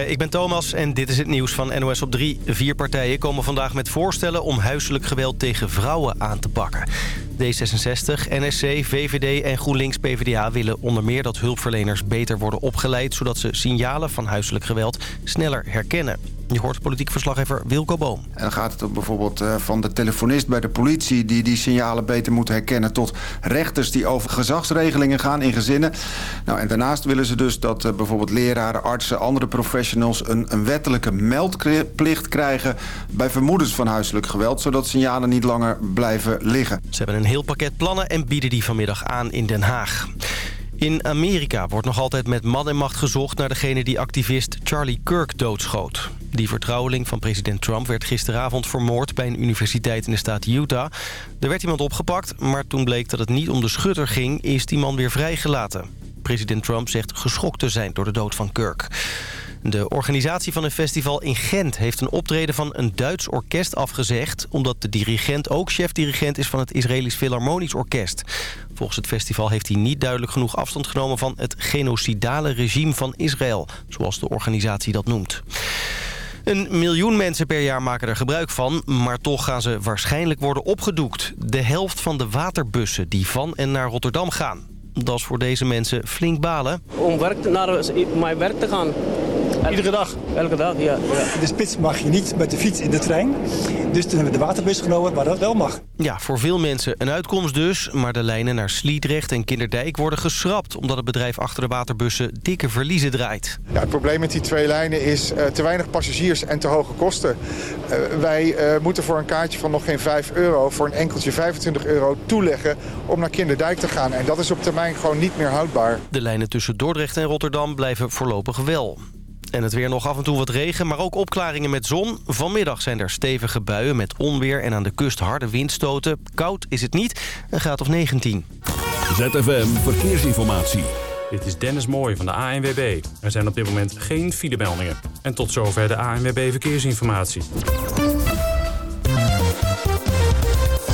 Ik ben Thomas en dit is het nieuws van NOS op 3. Vier partijen komen vandaag met voorstellen om huiselijk geweld tegen vrouwen aan te pakken. D66, NSC, VVD en GroenLinks-PVDA willen onder meer dat hulpverleners beter worden opgeleid... zodat ze signalen van huiselijk geweld sneller herkennen. Je hoort politiek verslaggever Wilco Boom. En dan gaat het bijvoorbeeld eh, van de telefonist bij de politie... die die signalen beter moet herkennen... tot rechters die over gezagsregelingen gaan in gezinnen. Nou, en daarnaast willen ze dus dat uh, bijvoorbeeld leraren, artsen... andere professionals een, een wettelijke meldplicht krijgen... bij vermoedens van huiselijk geweld... zodat signalen niet langer blijven liggen. Ze hebben een heel pakket plannen en bieden die vanmiddag aan in Den Haag. In Amerika wordt nog altijd met man en macht gezocht... naar degene die activist Charlie Kirk doodschoot. Die vertrouweling van president Trump werd gisteravond vermoord... bij een universiteit in de staat Utah. Er werd iemand opgepakt, maar toen bleek dat het niet om de schutter ging... is die man weer vrijgelaten. President Trump zegt geschokt te zijn door de dood van Kirk. De organisatie van een festival in Gent heeft een optreden van een Duits orkest afgezegd... omdat de dirigent ook chef-dirigent is van het Israëlisch Philharmonisch Orkest. Volgens het festival heeft hij niet duidelijk genoeg afstand genomen... van het genocidale regime van Israël, zoals de organisatie dat noemt. Een miljoen mensen per jaar maken er gebruik van, maar toch gaan ze waarschijnlijk worden opgedoekt. De helft van de waterbussen die van en naar Rotterdam gaan. Dat is voor deze mensen flink balen. Om werk, naar mijn werk te gaan. Iedere dag? Elke dag, ja. ja. De spits mag je niet met de fiets in de trein. Dus toen hebben we de waterbus genomen waar dat wel mag. Ja, voor veel mensen een uitkomst dus. Maar de lijnen naar Sliedrecht en Kinderdijk worden geschrapt... omdat het bedrijf achter de waterbussen dikke verliezen draait. Ja, het probleem met die twee lijnen is uh, te weinig passagiers en te hoge kosten. Uh, wij uh, moeten voor een kaartje van nog geen 5 euro... voor een enkeltje 25 euro toeleggen om naar Kinderdijk te gaan. En dat is op termijn gewoon niet meer houdbaar. De lijnen tussen Dordrecht en Rotterdam blijven voorlopig wel. En het weer nog af en toe wat regen, maar ook opklaringen met zon. Vanmiddag zijn er stevige buien met onweer en aan de kust harde windstoten. Koud is het niet, een graad of 19. ZFM Verkeersinformatie. Dit is Dennis Mooij van de ANWB. Er zijn op dit moment geen filemeldingen. En tot zover de ANWB Verkeersinformatie.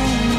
home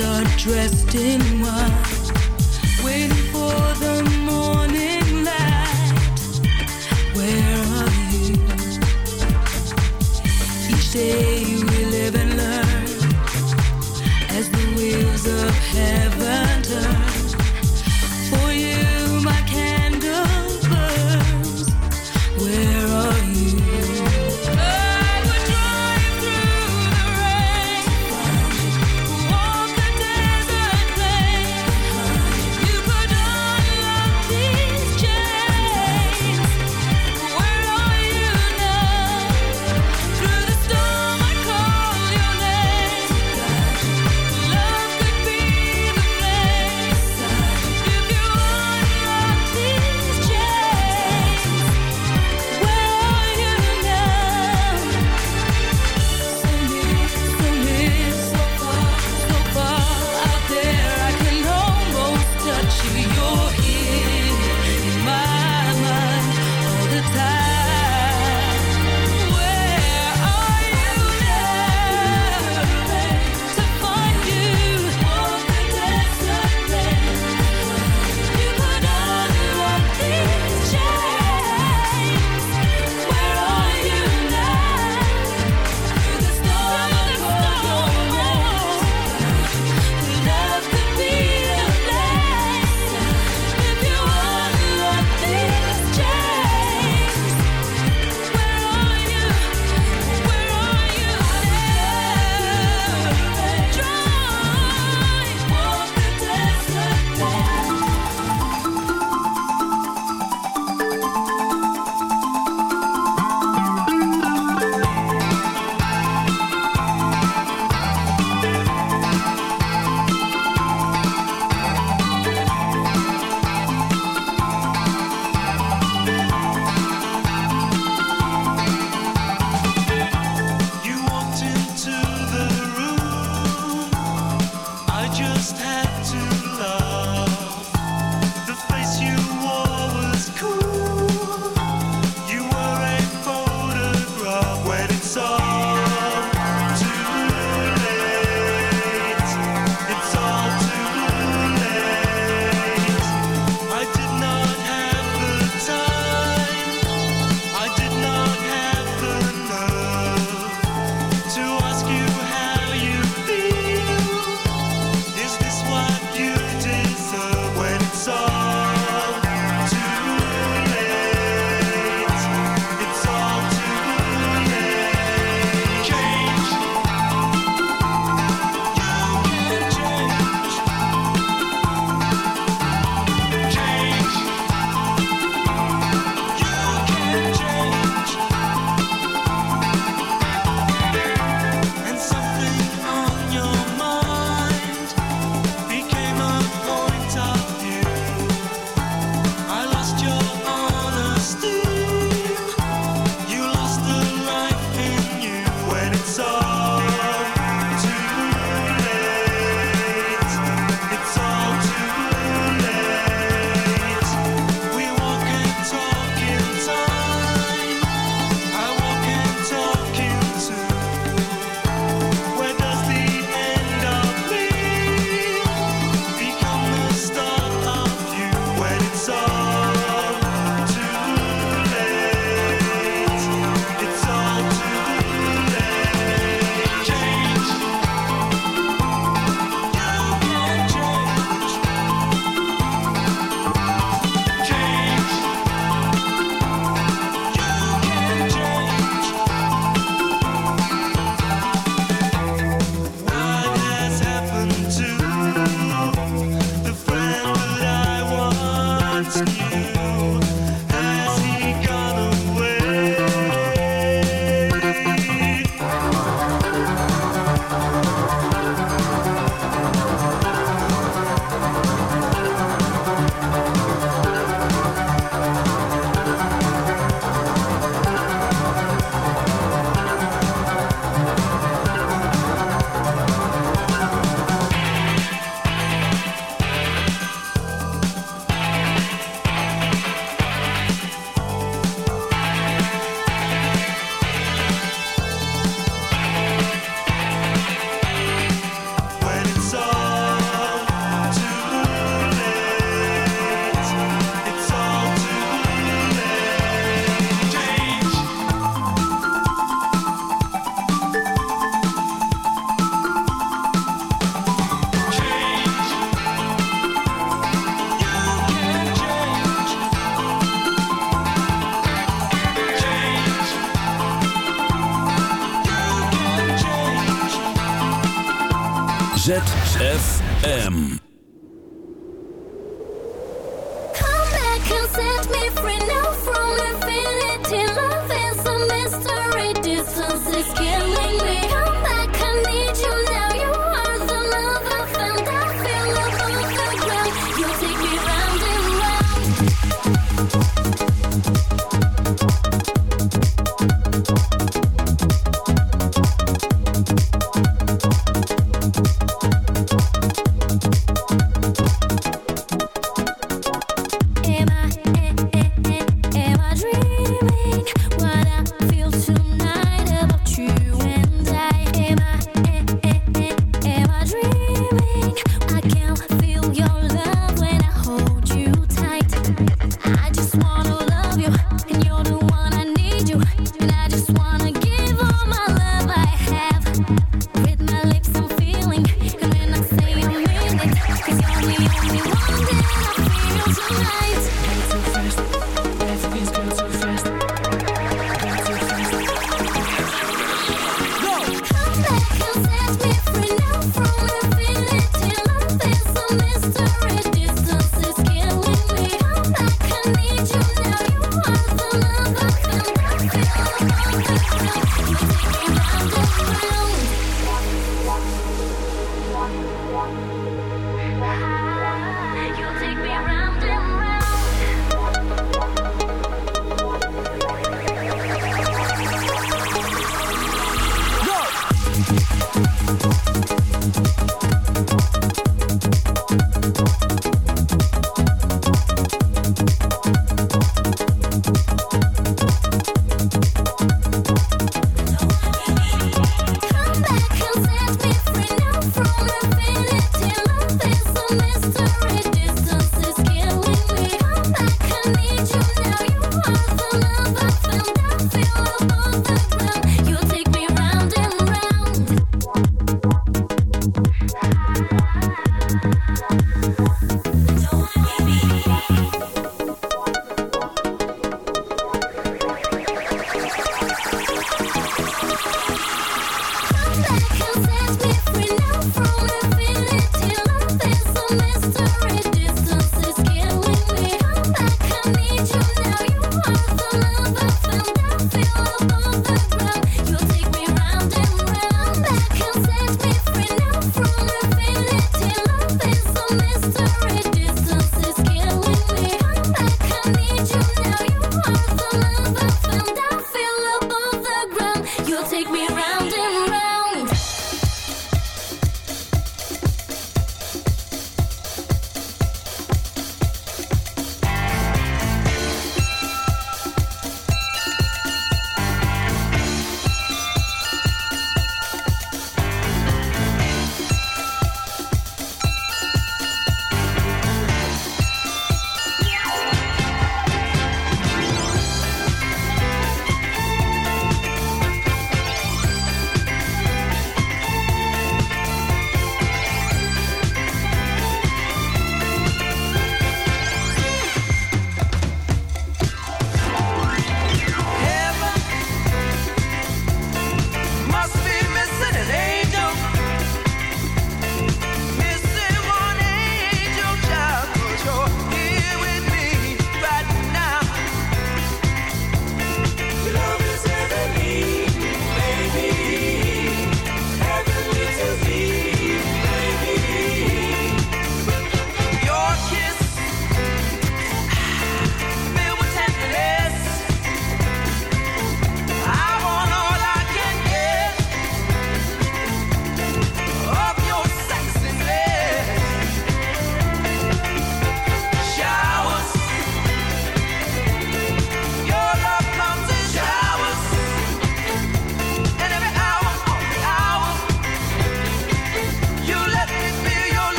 are dressed in white, can set me free now.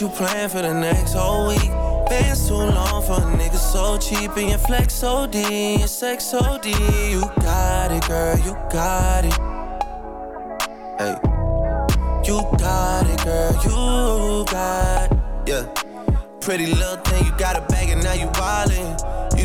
You plan for the next whole week. Bands too long for a nigga so cheap and your flex OD, your sex OD. You got it, girl, you got it. Hey, you got it, girl, you got yeah. Pretty little thing, you got a bag and now you wildin'.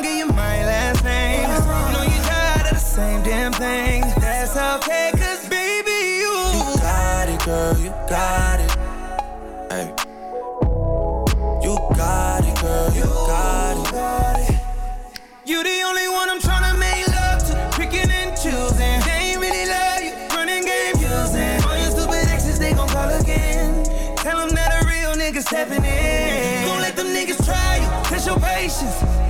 Around, give you my last name. You know you tired of the same damn thing. That's okay, cause baby, you. You got it, girl, you got it. Hey. You got it, girl, you got it. You the only one I'm tryna make love to. Picking and choosing. They ain't really love you. Running game using. All your stupid exes, they gon' call again. Tell them that a real nigga stepping in. Gon' let them niggas try you. Test your patience.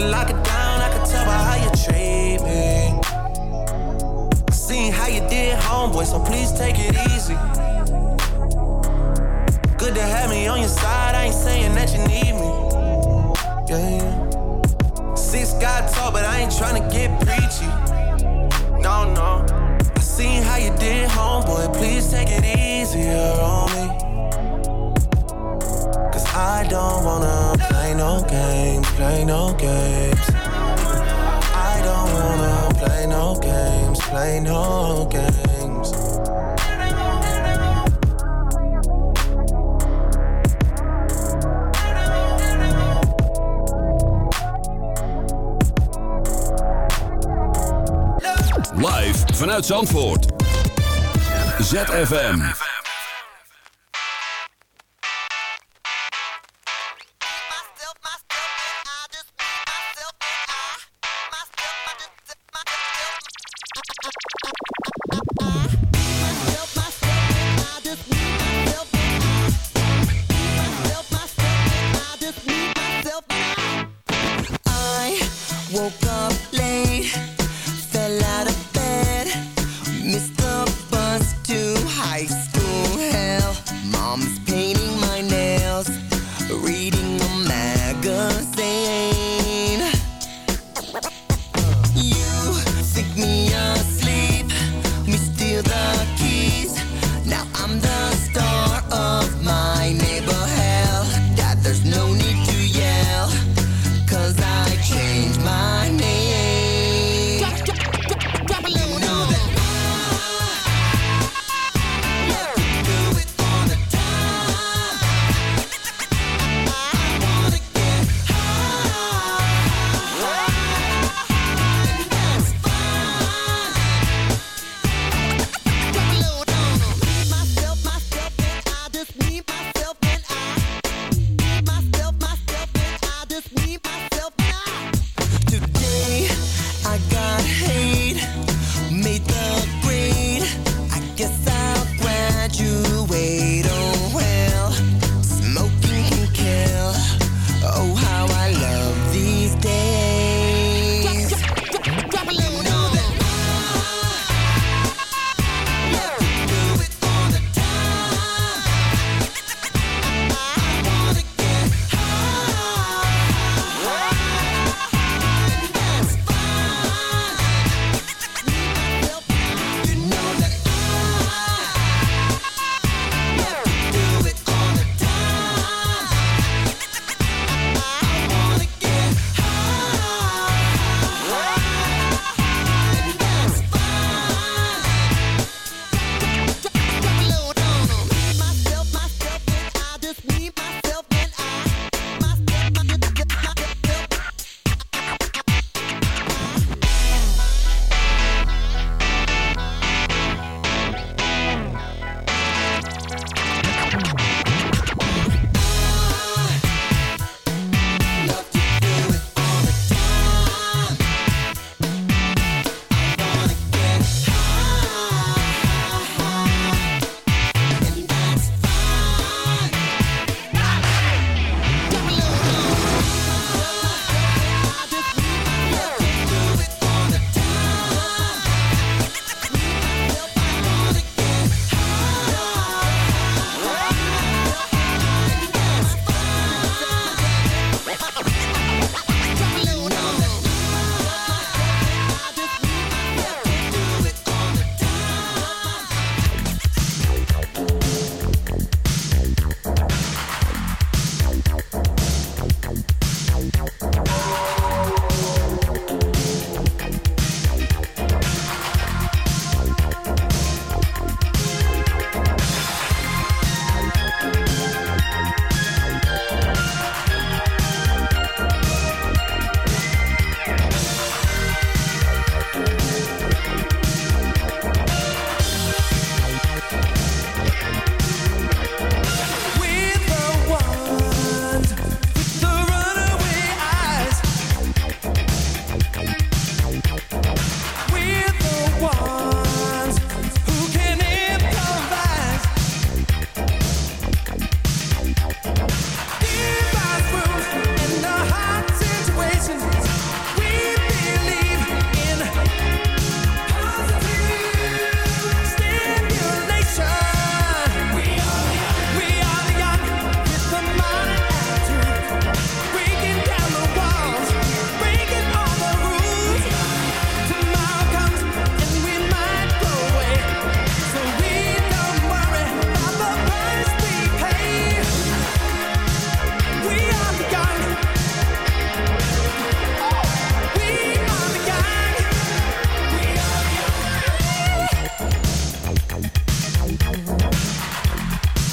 can lock it down, I can tell by how you treat me. Seen how you did, homeboy, so please take it easy. Good to have me on your side, I ain't saying that you need me. Yeah. Six got tall, but I ain't trying to get preachy. No, no. I seen how you did, homeboy, please take it easier on me. Cause I don't wanna no games, play no games. I don't wanna play no games, play no games. Live vanuit Zandvoort. ZFM.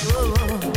Whoa.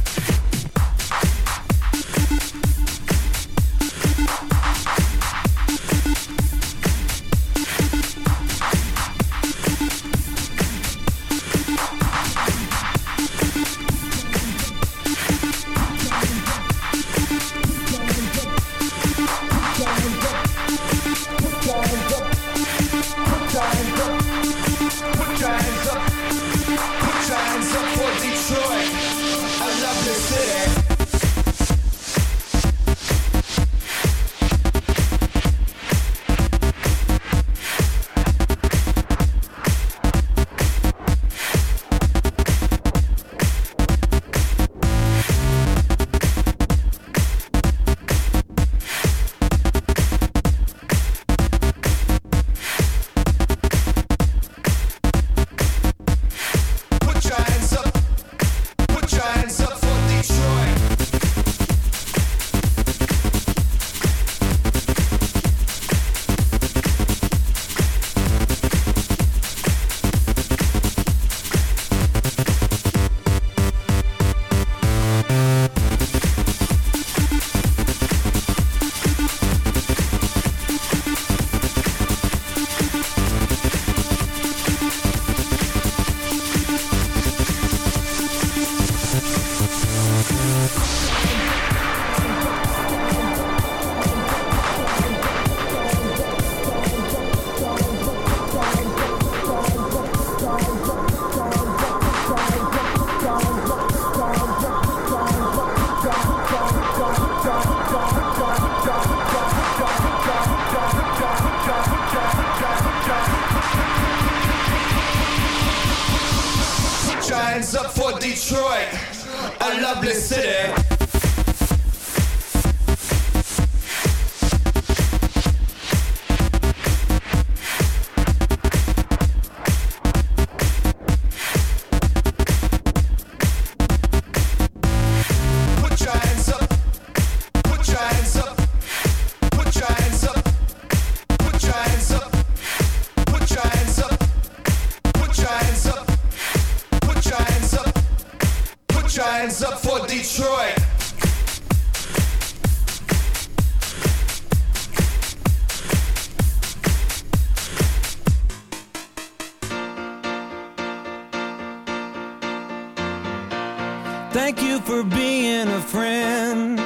Thank you for being a friend.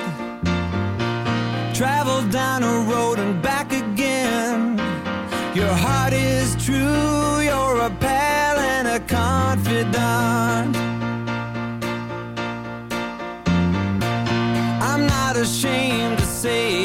Travel down a road and back again. Your heart is true, you're a pal and a confidant. I'm not ashamed to say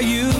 are you.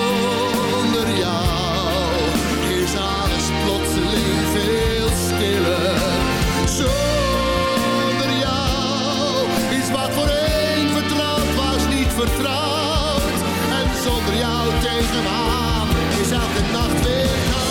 nacht weer gaan.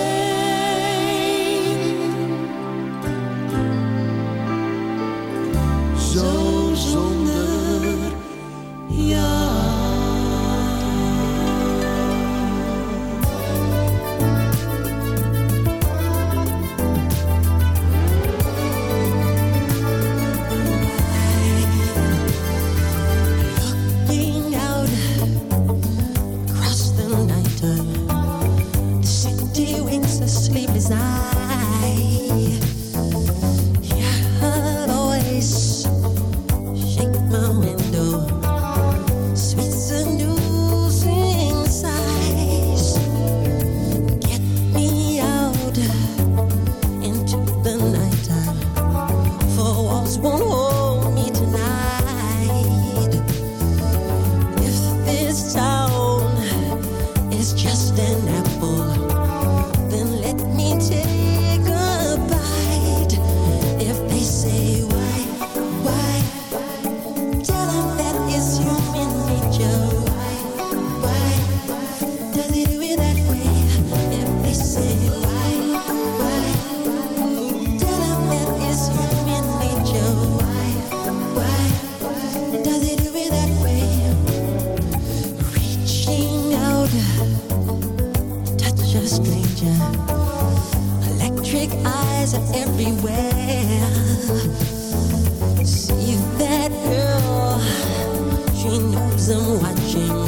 See that girl? She knows I'm watching.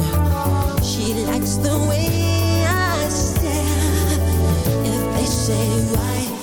She likes the way I stare. If they say why.